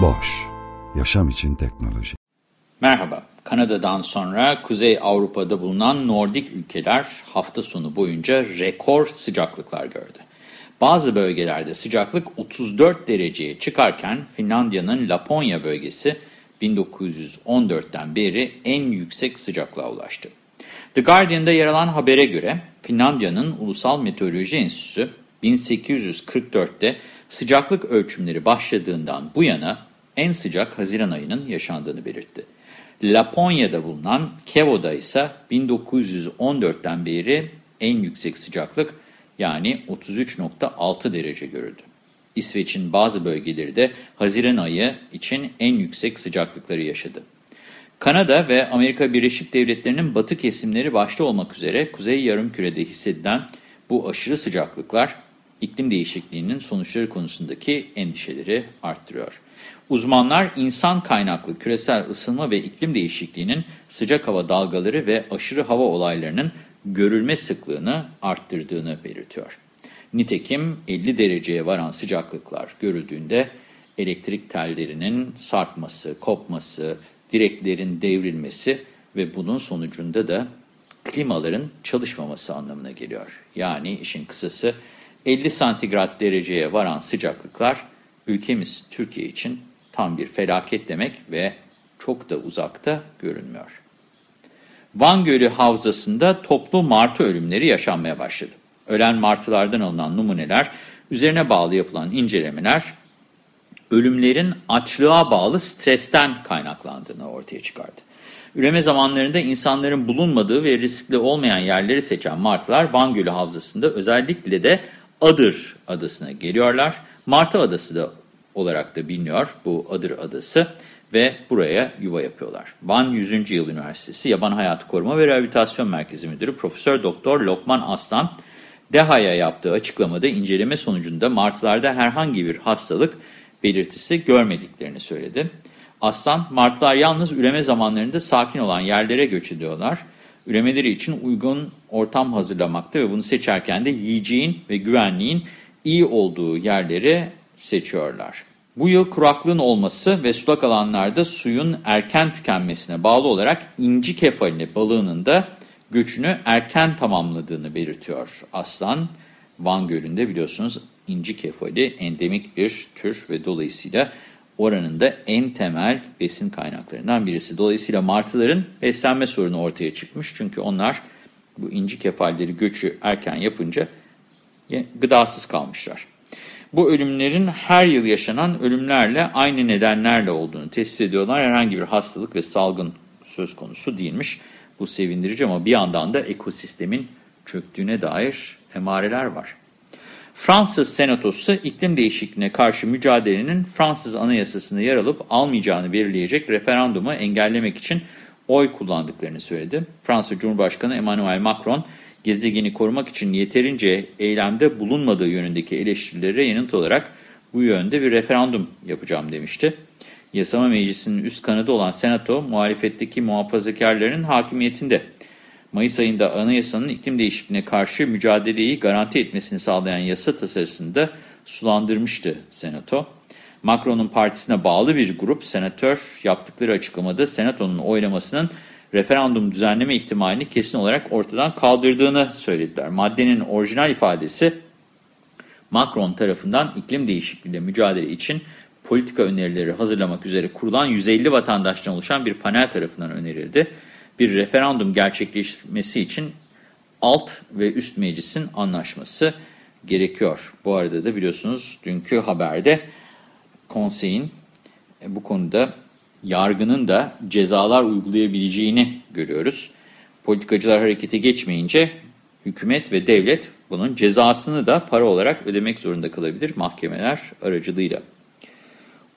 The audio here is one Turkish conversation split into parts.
Boş, yaşam için teknoloji. Merhaba, Kanada'dan sonra Kuzey Avrupa'da bulunan Nordik ülkeler hafta sonu boyunca rekor sıcaklıklar gördü. Bazı bölgelerde sıcaklık 34 dereceye çıkarken Finlandiya'nın Laponya bölgesi 1914'ten beri en yüksek sıcaklığa ulaştı. The Guardian'da yer alan habere göre Finlandiya'nın Ulusal Meteoroloji Enstitüsü 1844'te sıcaklık ölçümleri başladığından bu yana en sıcak Haziran ayının yaşandığını belirtti. Laponya'da bulunan Kevo'da ise 1914'ten beri en yüksek sıcaklık yani 33.6 derece görüldü. İsveç'in bazı bölgeleri de Haziran ayı için en yüksek sıcaklıkları yaşadı. Kanada ve Amerika Birleşik Devletleri'nin batı kesimleri başta olmak üzere Kuzey Yarımküre'de hissedilen bu aşırı sıcaklıklar iklim değişikliğinin sonuçları konusundaki endişeleri arttırıyor. Uzmanlar insan kaynaklı küresel ısınma ve iklim değişikliğinin sıcak hava dalgaları ve aşırı hava olaylarının görülme sıklığını arttırdığını belirtiyor. Nitekim 50 dereceye varan sıcaklıklar görüldüğünde elektrik tellerinin sarkması, kopması, direklerin devrilmesi ve bunun sonucunda da klimaların çalışmaması anlamına geliyor. Yani işin kısası 50 santigrat dereceye varan sıcaklıklar ülkemiz Türkiye için tam bir felaket demek ve çok da uzakta görünmüyor. Van Gölü Havzası'nda toplu martı ölümleri yaşanmaya başladı. Ölen martılardan alınan numuneler, üzerine bağlı yapılan incelemeler, ölümlerin açlığa bağlı stresten kaynaklandığını ortaya çıkardı. Üreme zamanlarında insanların bulunmadığı ve riskli olmayan yerleri seçen martılar Van Gölü Havzası'nda özellikle de Adır adasına geliyorlar. Martı adası da olarak da biliniyor bu Adır adası ve buraya yuva yapıyorlar. Van 100. Yıl Üniversitesi Yaban Hayatı Koruma ve Rehabilitasyon Merkezi Müdürü Profesör Doktor Lokman Aslan, DEHA'ya yaptığı açıklamada inceleme sonucunda martılarda herhangi bir hastalık belirtisi görmediklerini söyledi. Aslan, martılar yalnız üreme zamanlarında sakin olan yerlere göç ediyorlar. Üremeleri için uygun ortam hazırlamakta ve bunu seçerken de yiyeceğin ve güvenliğin iyi olduğu yerleri seçiyorlar. Bu yıl kuraklığın olması ve sulak alanlarda suyun erken tükenmesine bağlı olarak inci kefalini balığının da göçünü erken tamamladığını belirtiyor Aslan. Van Gölü'nde biliyorsunuz inci kefali endemik bir tür ve dolayısıyla oranın da en temel besin kaynaklarından birisi. Dolayısıyla martıların beslenme sorunu ortaya çıkmış. Çünkü onlar bu inci kefalleri göçü erken yapınca gıdasız kalmışlar. Bu ölümlerin her yıl yaşanan ölümlerle aynı nedenlerle olduğunu tespit ediyorlar. Herhangi bir hastalık ve salgın söz konusu değilmiş. Bu sevindirici ama bir yandan da ekosistemin çöktüğüne dair emareler var. Fransız Senatosu iklim değişikliğine karşı mücadelenin Fransız Anayasası'nda yer alıp almayacağını belirleyecek referandumu engellemek için oy kullandıklarını söyledi. Fransa Cumhurbaşkanı Emmanuel Macron, gezegeni korumak için yeterince eylemde bulunmadığı yönündeki eleştirilere yanıt olarak bu yönde bir referandum yapacağım demişti. Yasama Meclisi'nin üst kanadı olan Senato, muhalefetteki muhafazakarların hakimiyetinde. Mayıs ayında anayasanın iklim değişikliğine karşı mücadeleyi garanti etmesini sağlayan yasa tasarısını da sulandırmıştı Senato. Macron'un partisine bağlı bir grup senatör yaptıkları açıklamada Senato'nun oylamasının referandum düzenleme ihtimalini kesin olarak ortadan kaldırdığını söylediler. Maddenin orijinal ifadesi Macron tarafından iklim değişikliğiyle mücadele için politika önerileri hazırlamak üzere kurulan 150 vatandaştan oluşan bir panel tarafından önerildi. Bir referandum gerçekleşmesi için alt ve üst meclisin anlaşması gerekiyor. Bu arada da biliyorsunuz dünkü haberde konseyin e, bu konuda yargının da cezalar uygulayabileceğini görüyoruz. Politikacılar harekete geçmeyince Hükümet ve devlet bunun cezasını da para olarak ödemek zorunda kalabilir mahkemeler aracılığıyla.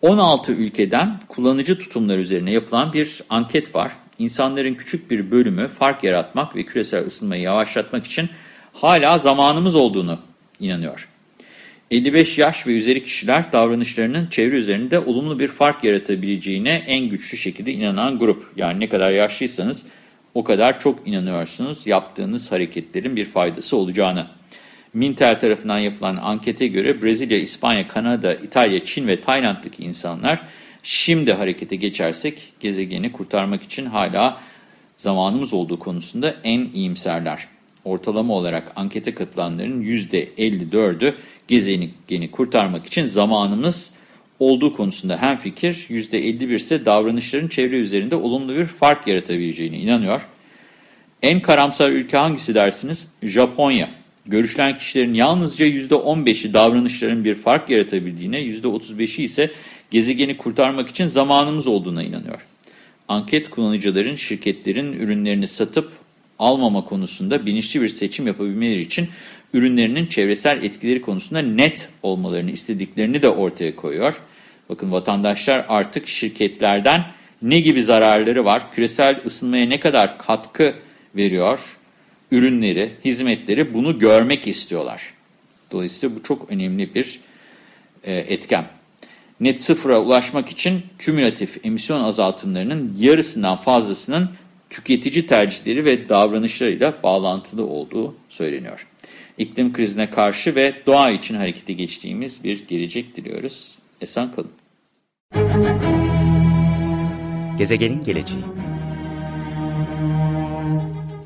16 ülkeden kullanıcı tutumlar üzerine yapılan bir anket var. İnsanların küçük bir bölümü fark yaratmak ve küresel ısınmayı yavaşlatmak için hala zamanımız olduğunu inanıyor. 55 yaş ve üzeri kişiler davranışlarının çevre üzerinde olumlu bir fark yaratabileceğine en güçlü şekilde inanan grup. Yani ne kadar yaşlıysanız o kadar çok inanıyorsunuz yaptığınız hareketlerin bir faydası olacağını. Mintel tarafından yapılan ankete göre Brezilya, İspanya, Kanada, İtalya, Çin ve Tayland'daki insanlar şimdi harekete geçersek gezegeni kurtarmak için hala zamanımız olduğu konusunda en iyimserler. Ortalama olarak ankete katılanların %54'ü gezegeni kurtarmak için zamanımız olduğu konusunda hemfikir. %51 ise davranışların çevre üzerinde olumlu bir fark yaratabileceğine inanıyor. En karamsar ülke hangisi dersiniz? Japonya. Görüşlen kişilerin yalnızca %15'i davranışların bir fark yaratabildiğine, %35'i ise gezegeni kurtarmak için zamanımız olduğuna inanıyor. Anket kullanıcıların şirketlerin ürünlerini satıp almama konusunda bilinçli bir seçim yapabilmeleri için ürünlerinin çevresel etkileri konusunda net olmalarını istediklerini de ortaya koyuyor. Bakın vatandaşlar artık şirketlerden ne gibi zararları var, küresel ısınmaya ne kadar katkı veriyor, ürünleri, hizmetleri bunu görmek istiyorlar. Dolayısıyla bu çok önemli bir e, etken. Net sıfıra ulaşmak için kümülatif emisyon azaltımlarının yarısından fazlasının tüketici tercihleri ve davranışlarıyla bağlantılı olduğu söyleniyor. İklim krizine karşı ve doğa için harekete geçtiğimiz bir gelecek diliyoruz. Esen kalın. Gezegenin geleceği